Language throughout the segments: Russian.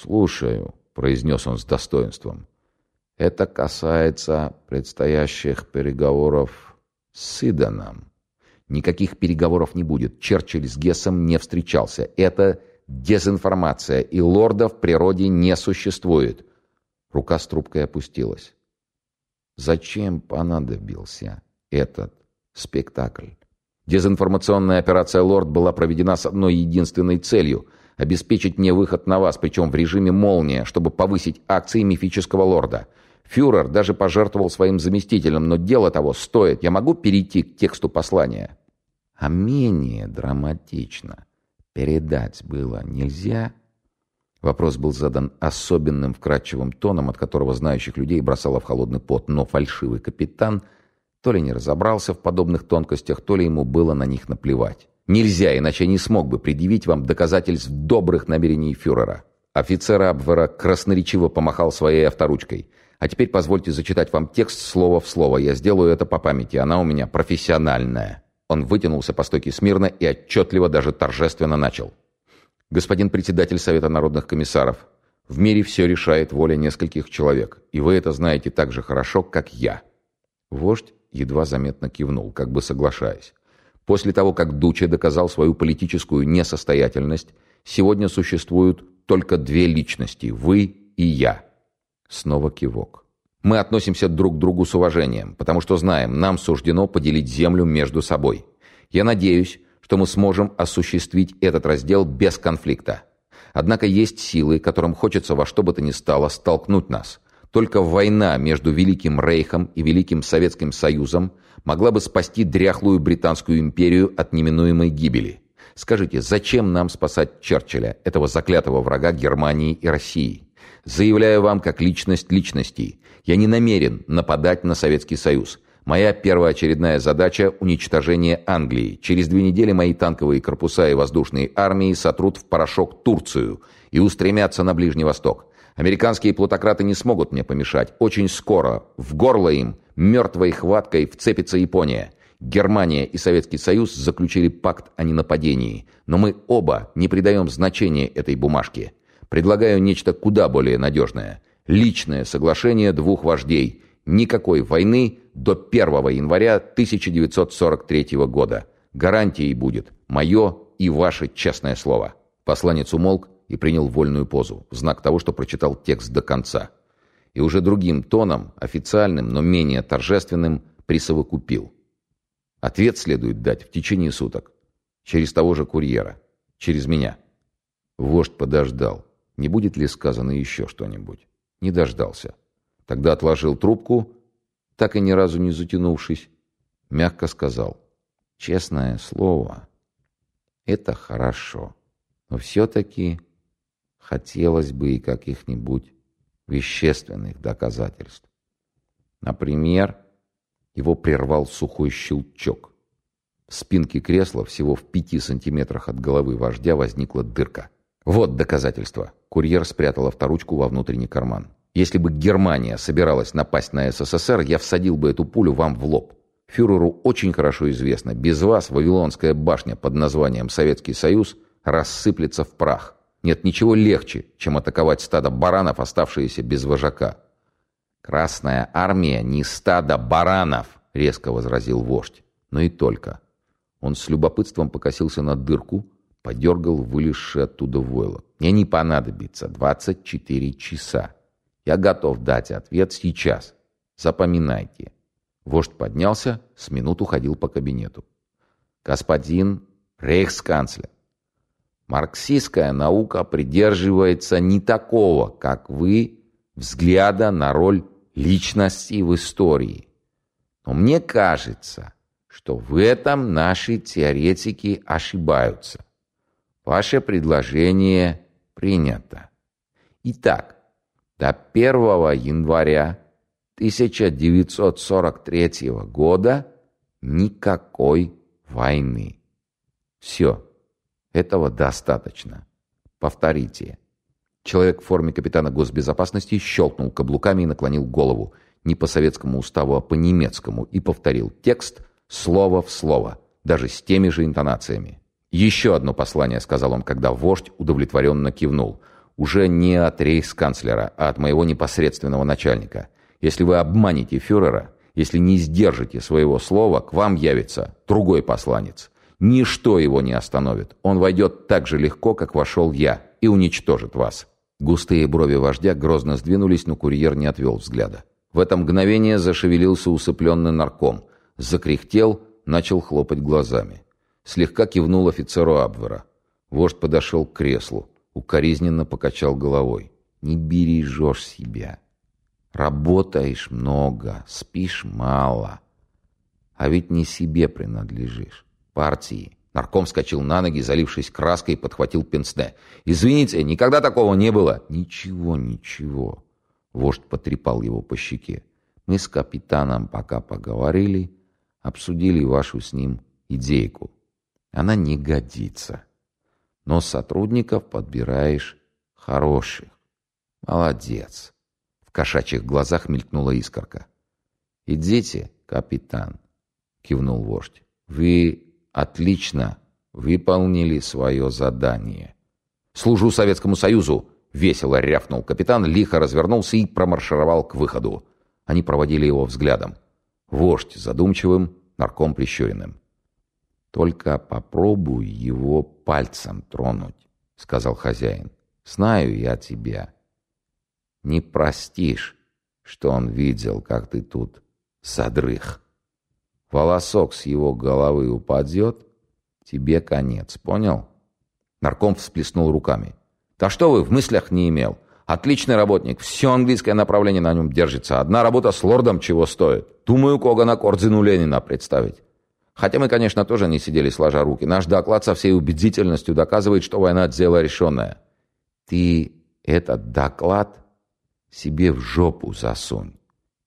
«Слушаю», — произнес он с достоинством. «Это касается предстоящих переговоров с Иданом». Никаких переговоров не будет. Черчилль с Гессом не встречался. Это дезинформация, и лорда в природе не существует. Рука с трубкой опустилась. Зачем понадобился этот спектакль? Дезинформационная операция «Лорд» была проведена с одной единственной целью – обеспечить мне выход на вас, причем в режиме «Молния», чтобы повысить акции мифического «Лорда». Фюрер даже пожертвовал своим заместителем, но дело того стоит. Я могу перейти к тексту послания? А менее драматично передать было нельзя? Вопрос был задан особенным вкрадчивым тоном, от которого знающих людей бросало в холодный пот, но фальшивый капитан то ли не разобрался в подобных тонкостях, то ли ему было на них наплевать. Нельзя, иначе не смог бы предъявить вам доказательств добрых намерений фюрера. Офицер Абвера красноречиво помахал своей авторучкой. А теперь позвольте зачитать вам текст слово в слово. Я сделаю это по памяти, она у меня профессиональная. Он вытянулся по стойке смирно и отчетливо, даже торжественно начал. «Господин председатель Совета народных комиссаров, в мире все решает воля нескольких человек, и вы это знаете так же хорошо, как я». Вождь едва заметно кивнул, как бы соглашаясь. После того, как Дуче доказал свою политическую несостоятельность, сегодня существуют только две личности – вы и я. Снова кивок. Мы относимся друг к другу с уважением, потому что знаем, нам суждено поделить землю между собой. Я надеюсь, что мы сможем осуществить этот раздел без конфликта. Однако есть силы, которым хочется во что бы то ни стало столкнуть нас. Только война между Великим Рейхом и Великим Советским Союзом могла бы спасти дряхлую Британскую империю от неминуемой гибели. Скажите, зачем нам спасать Черчилля, этого заклятого врага Германии и России? Заявляю вам как личность личностей. Я не намерен нападать на Советский Союз. Моя первоочередная задача – уничтожение Англии. Через две недели мои танковые корпуса и воздушные армии сотрут в порошок Турцию и устремятся на Ближний Восток. Американские плутократы не смогут мне помешать. Очень скоро в горло им мертвой хваткой вцепится Япония. Германия и Советский Союз заключили пакт о ненападении. Но мы оба не придаем значения этой бумажке. Предлагаю нечто куда более надежное. Личное соглашение двух вождей. Никакой войны до 1 января 1943 года. Гарантией будет мое и ваше честное слово». Посланец умолк и принял вольную позу, в знак того, что прочитал текст до конца. И уже другим тоном, официальным, но менее торжественным, присовокупил. Ответ следует дать в течение суток. Через того же курьера. Через меня. Вождь подождал. Не будет ли сказано еще что-нибудь? Не дождался. Тогда отложил трубку, так и ни разу не затянувшись, мягко сказал. «Честное слово, это хорошо, но все-таки хотелось бы и каких-нибудь вещественных доказательств. Например, его прервал сухой щелчок. В спинке кресла всего в пяти сантиметрах от головы вождя возникла дырка. Вот доказательство. Курьер спрятал авторучку во внутренний карман. Если бы Германия собиралась напасть на СССР, я всадил бы эту пулю вам в лоб. Фюреру очень хорошо известно, без вас Вавилонская башня под названием Советский Союз рассыплется в прах. Нет ничего легче, чем атаковать стадо баранов, оставшиеся без вожака. «Красная армия не стадо баранов», — резко возразил вождь. Но и только. Он с любопытством покосился на дырку, подергал вылезший оттуда войлок. «Мне не понадобится 24 часа. Я готов дать ответ сейчас. Запоминайте». Вождь поднялся, с минуту ходил по кабинету. «Господин рейхсканцлер, марксистская наука придерживается не такого, как вы, взгляда на роль личности в истории. Но мне кажется, что в этом наши теоретики ошибаются. Ваше предложение принято. Итак, до 1 января 1943 года никакой войны. Все. Этого достаточно. Повторите. Человек в форме капитана госбезопасности щелкнул каблуками и наклонил голову. Не по советскому уставу, а по немецкому. И повторил текст слово в слово. Даже с теми же интонациями. «Еще одно послание», — сказал он, когда вождь удовлетворенно кивнул. уже не от рейхсканцлера, а от моего непосредственного начальника. Если вы обманете фюрера, если не сдержите своего слова, к вам явится другой посланец. Ничто его не остановит. Он войдет так же легко, как вошел я, и уничтожит вас». Густые брови вождя грозно сдвинулись, но курьер не отвел взгляда. В это мгновение зашевелился усыпленный нарком. Закряхтел, начал хлопать глазами. Слегка кивнул офицеру Абвера. Вождь подошел к креслу. Укоризненно покачал головой. «Не бережешь себя. Работаешь много, спишь мало. А ведь не себе принадлежишь. Партии. Нарком вскочил на ноги, залившись краской, подхватил пенсне. «Извините, никогда такого не было!» «Ничего, ничего!» Вождь потрепал его по щеке. «Мы с капитаном пока поговорили, обсудили вашу с ним идейку. Она не годится. Но сотрудников подбираешь хороших. Молодец!» В кошачьих глазах мелькнула искорка. «Идите, капитан!» — кивнул вождь. «Вы Отлично. Выполнили свое задание. «Служу Советскому Союзу!» — весело рявкнул капитан, лихо развернулся и промаршировал к выходу. Они проводили его взглядом. Вождь задумчивым, нарком прищуренным. «Только попробуй его пальцем тронуть», — сказал хозяин. «Знаю я тебя. Не простишь, что он видел, как ты тут задрых» волосок с его головы упадет, тебе конец, понял?» Нарком всплеснул руками. «Да что вы, в мыслях не имел. Отличный работник, все английское направление на нем держится. Одна работа с лордом чего стоит. Думаю, Когана Кордзину Ленина представить. Хотя мы, конечно, тоже не сидели сложа руки. Наш доклад со всей убедительностью доказывает, что война – дело решенное. Ты этот доклад себе в жопу засунь.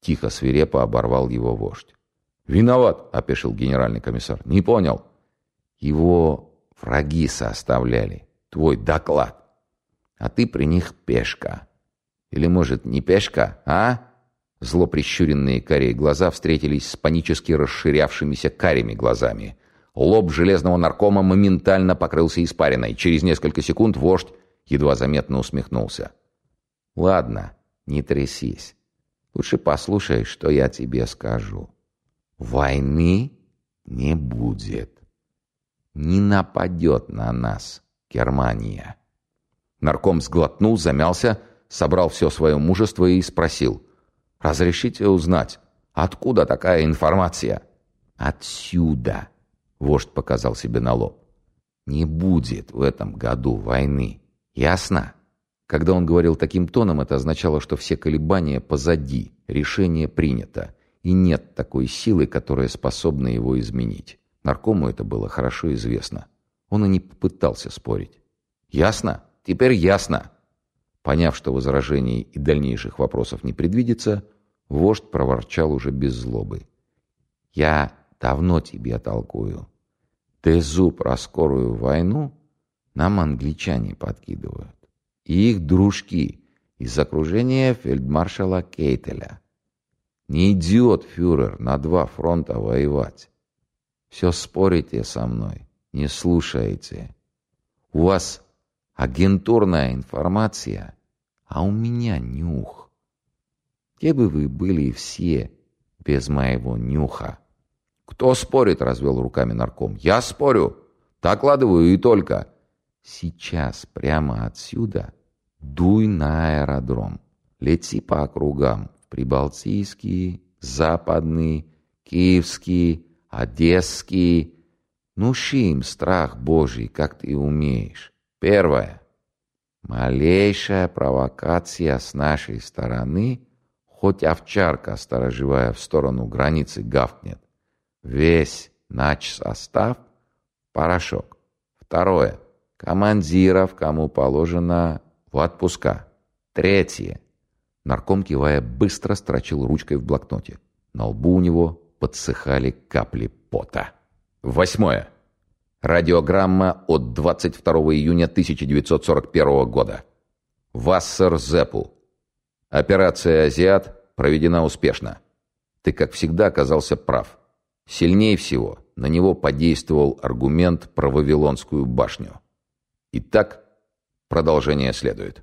Тихо свирепо оборвал его вождь. «Виноват», — опешил генеральный комиссар. «Не понял». «Его враги составляли. Твой доклад. А ты при них пешка. Или, может, не пешка, а?» Зло прищуренные карие глаза встретились с панически расширявшимися карими глазами. Лоб железного наркома моментально покрылся испариной. Через несколько секунд вождь едва заметно усмехнулся. «Ладно, не трясись. Лучше послушай, что я тебе скажу». Войны не будет. Не нападет на нас Германия. Нарком сглотнул, замялся, собрал все свое мужество и спросил. «Разрешите узнать, откуда такая информация?» «Отсюда», — вождь показал себе на лоб. «Не будет в этом году войны. Ясно?» Когда он говорил таким тоном, это означало, что все колебания позади, решение принято и нет такой силы, которая способна его изменить. Наркому это было хорошо известно. Он и не попытался спорить. «Ясно? Теперь ясно!» Поняв, что возражений и дальнейших вопросов не предвидится, вождь проворчал уже без злобы. «Я давно тебе толкую. Тезу про скорую войну нам англичане подкидывают. И их дружки из окружения фельдмаршала Кейтеля. Не идиот фюрер на два фронта воевать. Все спорите со мной, не слушаете. У вас агентурная информация, а у меня нюх. Где бы вы были все без моего нюха? Кто спорит, развел руками нарком. Я спорю. Докладываю и только. Сейчас прямо отсюда дуй на аэродром. Лети по округам. Прибалтийский, Западный, Киевский, Одесский. Нуши им страх Божий, как ты умеешь. Первое. Малейшая провокация с нашей стороны, хоть овчарка, сторожевая в сторону границы, гавкнет. Весь нач состав – порошок. Второе. Командиров, кому положено, в отпуска. Третье. Нарком, кивая, быстро строчил ручкой в блокноте. На лбу у него подсыхали капли пота. Восьмое. Радиограмма от 22 июня 1941 года. Вассер Зепу. Операция «Азиат» проведена успешно. Ты, как всегда, оказался прав. Сильнее всего на него подействовал аргумент про Вавилонскую башню. Итак, Продолжение следует.